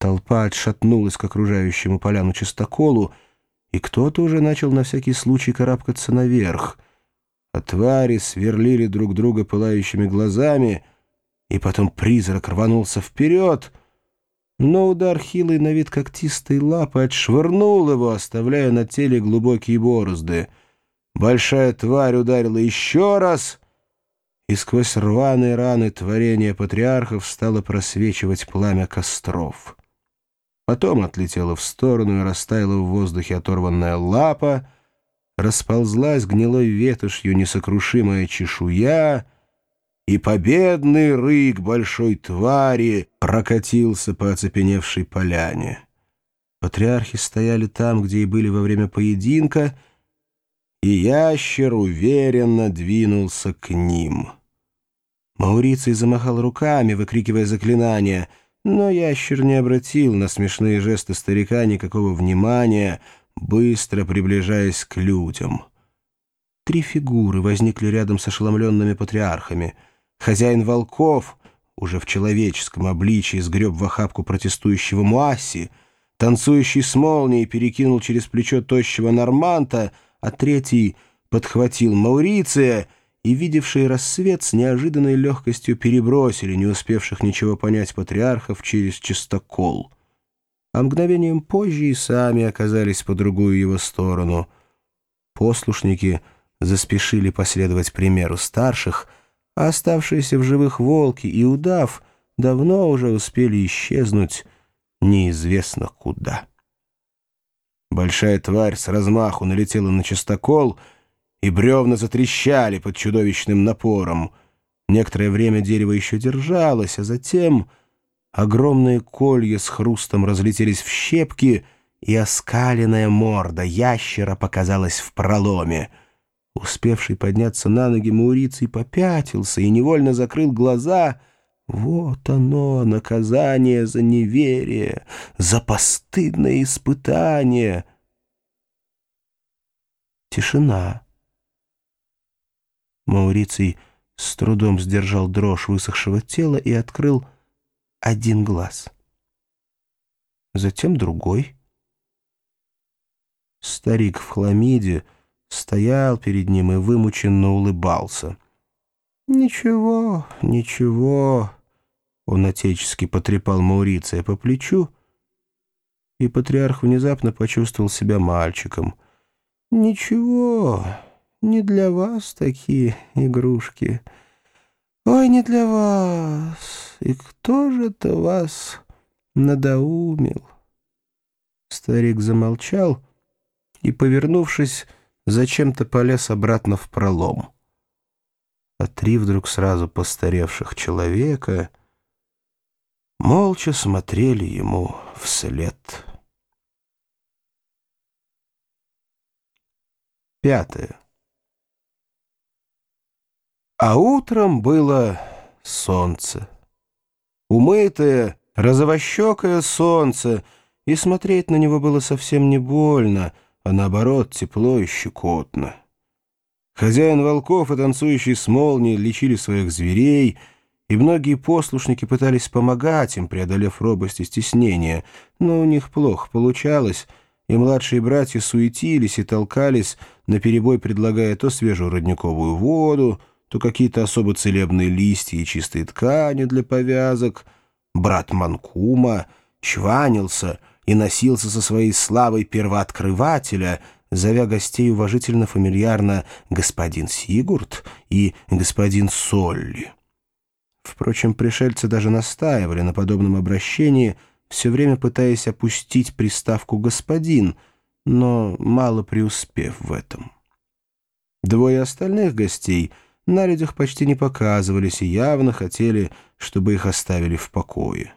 Толпа отшатнулась к окружающему поляну чистоколу, и кто-то уже начал на всякий случай карабкаться наверх. А твари сверлили друг друга пылающими глазами, и потом призрак рванулся вперед, но удар хилой на вид когтистой лапы отшвырнул его, оставляя на теле глубокие борозды. Большая тварь ударила еще раз, и сквозь рваные раны творения патриархов стало просвечивать пламя костров. Потом отлетела в сторону и растаяла в воздухе оторванная лапа, расползлась гнилой ветошью несокрушимая чешуя, и победный рык большой твари прокатился по оцепеневшей поляне. Патриархи стояли там, где и были во время поединка, и ящер уверенно двинулся к ним. Мауриций замахал руками, выкрикивая заклинания — но ящер не обратил на смешные жесты старика никакого внимания, быстро приближаясь к людям. Три фигуры возникли рядом с ошеломленными патриархами. Хозяин волков, уже в человеческом обличии, сгреб в охапку протестующего Муасси, танцующий с молнией перекинул через плечо тощего Норманта, а третий подхватил Мауриция — и видевшие рассвет с неожиданной легкостью перебросили не успевших ничего понять патриархов через чистокол. А мгновением позже и сами оказались по другую его сторону. Послушники заспешили последовать примеру старших, а оставшиеся в живых волки и удав давно уже успели исчезнуть неизвестно куда. Большая тварь с размаху налетела на чистокол — и бревна затрещали под чудовищным напором. Некоторое время дерево еще держалось, а затем огромные колья с хрустом разлетелись в щепки, и оскаленная морда ящера показалась в проломе. Успевший подняться на ноги Мауриций попятился и невольно закрыл глаза. Вот оно, наказание за неверие, за постыдное испытание. Тишина. Мауриций с трудом сдержал дрожь высохшего тела и открыл один глаз. Затем другой. Старик в хламиде стоял перед ним и вымученно улыбался. «Ничего, ничего», — он отечески потрепал Мауриция по плечу, и патриарх внезапно почувствовал себя мальчиком. «Ничего, не для вас такие игрушки. Ой, не для вас. И кто же это вас надоумил?» Старик замолчал и, повернувшись, зачем-то полез обратно в пролом. А три вдруг сразу постаревших человека молча смотрели ему вслед. Пятое. А утром было солнце. Умытое, розовощекое солнце, и смотреть на него было совсем не больно, а наоборот тепло и щекотно. Хозяин волков и танцующий с молнией лечили своих зверей, и многие послушники пытались помогать им, преодолев робость и стеснение, но у них плохо получалось, и младшие братья суетились и толкались, наперебой предлагая то свежую родниковую воду, то какие-то особо целебные листья и чистые ткани для повязок. Брат Манкума чванился и носился со своей славой первооткрывателя, зовя гостей уважительно-фамильярно «господин Сигурд» и «господин Солли». Впрочем, пришельцы даже настаивали на подобном обращении, все время пытаясь опустить приставку «господин», но мало преуспев в этом. Двое остальных гостей — на людях почти не показывались и явно хотели, чтобы их оставили в покое.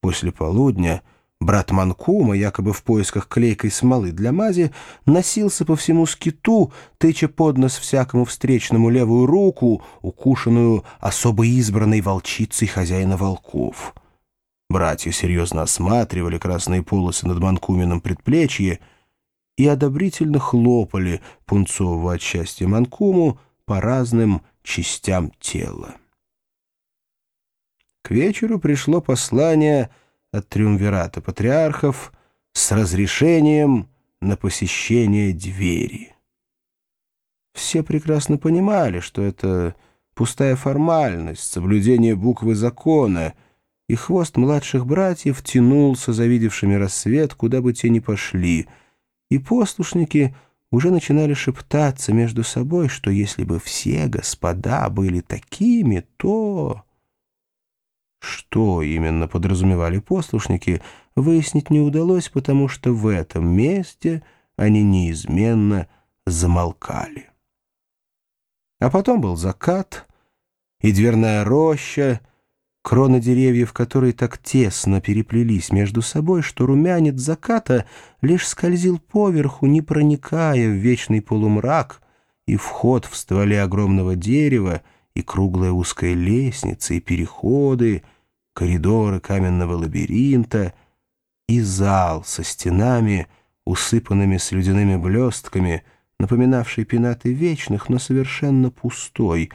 После полудня брат Манкума, якобы в поисках клейкой смолы для мази, носился по всему скиту, тыча под нос всякому встречному левую руку, укушенную особо избранной волчицей хозяина волков. Братья серьезно осматривали красные полосы над Манкумином предплечье и одобрительно хлопали пунцового от счастья Манкуму, по разным частям тела. К вечеру пришло послание от триумвирата патриархов с разрешением на посещение двери. Все прекрасно понимали, что это пустая формальность, соблюдение буквы закона, и хвост младших братьев тянулся, завидевшими рассвет, куда бы те ни пошли, и послушники уже начинали шептаться между собой, что если бы все господа были такими, то... Что именно подразумевали послушники, выяснить не удалось, потому что в этом месте они неизменно замолкали. А потом был закат и дверная роща, кроны деревьев, которые так тесно переплелись между собой, что румянец заката лишь скользил поверху, не проникая в вечный полумрак, и вход в стволе огромного дерева, и круглая узкая лестница, и переходы, коридоры каменного лабиринта, и зал со стенами, усыпанными слюдяными блестками — напоминавший пенаты вечных, но совершенно пустой,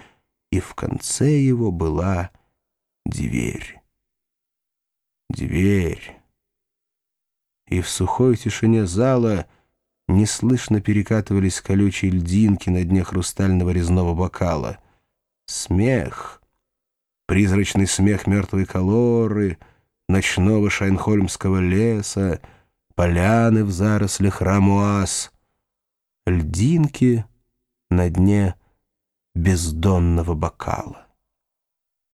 и в конце его была дверь. Дверь. И в сухой тишине зала неслышно перекатывались колючие льдинки на дне хрустального резного бокала. Смех. Призрачный смех мертвой колоры, ночного шайнхольмского леса, поляны в зарослях рамуаз — льдинки на дне бездонного бокала.